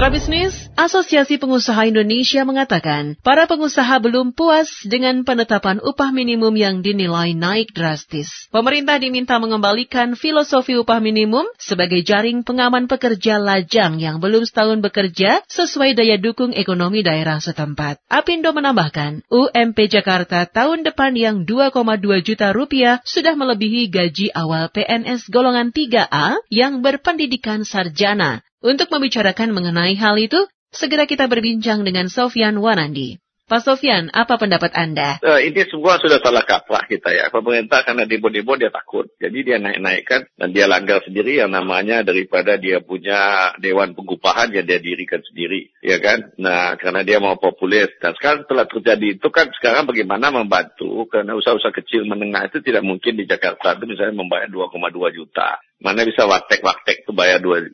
Mitra bisnis, Asosiasi Pengusaha Indonesia mengatakan, para pengusaha belum puas dengan penetapan upah minimum yang dinilai naik drastis. Pemerintah diminta mengembalikan filosofi upah minimum sebagai jaring pengaman pekerja lajang yang belum setahun bekerja sesuai daya dukung ekonomi daerah setempat. Apindo menambahkan, UMP Jakarta tahun depan yang 2,2 juta rupiah sudah melebihi gaji awal PNS golongan 3A yang berpendidikan sarjana. Untuk membicarakan mengenai hal itu, segera kita berbincang dengan Sofian Wanandi. Pak Sofian, apa pendapat Anda? Uh, ini semua sudah salah kaprah kita ya. Pemerintah karena demo-demo dia takut. Jadi dia naik-naikkan dan dia langgar sendiri yang namanya daripada dia punya Dewan Pengupahan yang dia dirikan sendiri. Ya kan? Nah, karena dia mau populer. Dan sekarang setelah terjadi itu kan sekarang bagaimana membantu. Karena usaha-usaha kecil menengah itu tidak mungkin di Jakarta itu misalnya membayar 2,2 juta. Mana bisa waktek-waktek itu bayar 2,2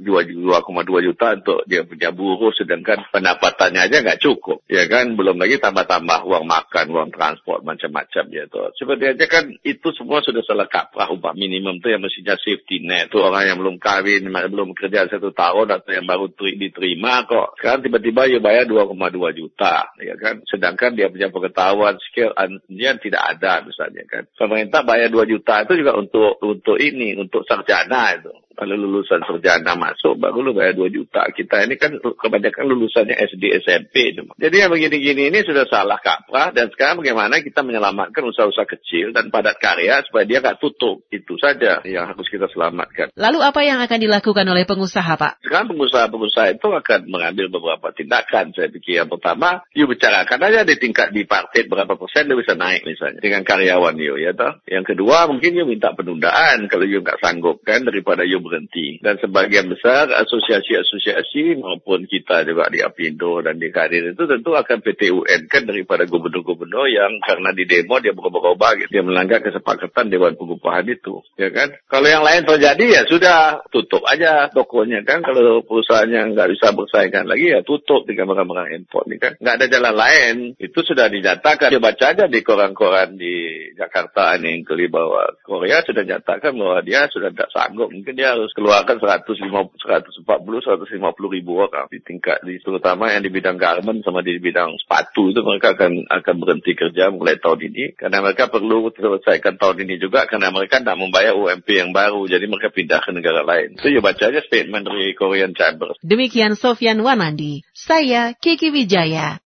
juta untuk dia punya buruh sedangkan pendapatannya aja nggak cukup. Ya kan? Belum lagi tambah-tambah uang makan, uang transport, macam-macam gitu. Seperti aja kan itu semua sudah salah kaprah upah minimum itu yang mestinya safety net. Itu orang yang belum kawin, belum kerja satu tahun atau yang baru diterima kok. Sekarang tiba-tiba dia bayar 2,2 juta. Ya kan? Sedangkan dia punya pengetahuan, skill, dia tidak ada misalnya kan. Pemerintah bayar 2 juta itu juga untuk untuk ini, untuk sarjana Nah itu kalau lulusan sarjana masuk baru lu bayar 2 juta. Kita ini kan kebanyakan lulusannya SD SMP. Jadi yang begini-gini ini sudah salah kaprah dan sekarang bagaimana kita menyelamatkan usaha-usaha kecil dan padat karya supaya dia nggak tutup. Itu saja yang harus kita selamatkan. Lalu apa yang akan dilakukan oleh pengusaha Pak? Sekarang pengusaha-pengusaha itu akan mengambil beberapa tindakan. Saya pikir yang pertama, yuk bicarakan aja di tingkat di partai berapa persen dia bisa naik misalnya dengan karyawan yuk ya toh. Yang kedua mungkin yuk minta penundaan kalau yuk nggak sanggup kan daripada yuk berhenti. Dan sebagian besar asosiasi-asosiasi maupun kita juga di Apindo dan di Kadir itu tentu akan PTUN kan daripada gubernur-gubernur yang karena di demo dia berubah-ubah gitu. Dia melanggar kesepakatan Dewan Pengupahan itu. Ya kan? Kalau yang lain terjadi ya sudah tutup aja tokonya kan. Kalau perusahaannya nggak bisa bersaingkan lagi ya tutup dengan barang-barang import ini kan. Nggak ada jalan lain. Itu sudah dinyatakan. Dia baca aja di koran-koran di Jakarta ini yang bahwa Korea sudah nyatakan bahwa dia sudah tidak sanggup. Mungkin dia harus keluarkan 150, 140, 150 ribu orang di tingkat, di, terutama yang di bidang garment sama di bidang sepatu itu mereka akan akan berhenti kerja mulai tahun ini karena mereka perlu selesaikan tahun ini juga karena mereka tidak membayar UMP yang baru jadi mereka pindah ke negara lain. Itu ya baca aja statement dari Korean Chamber. Demikian Sofian Wanandi, saya Kiki Wijaya.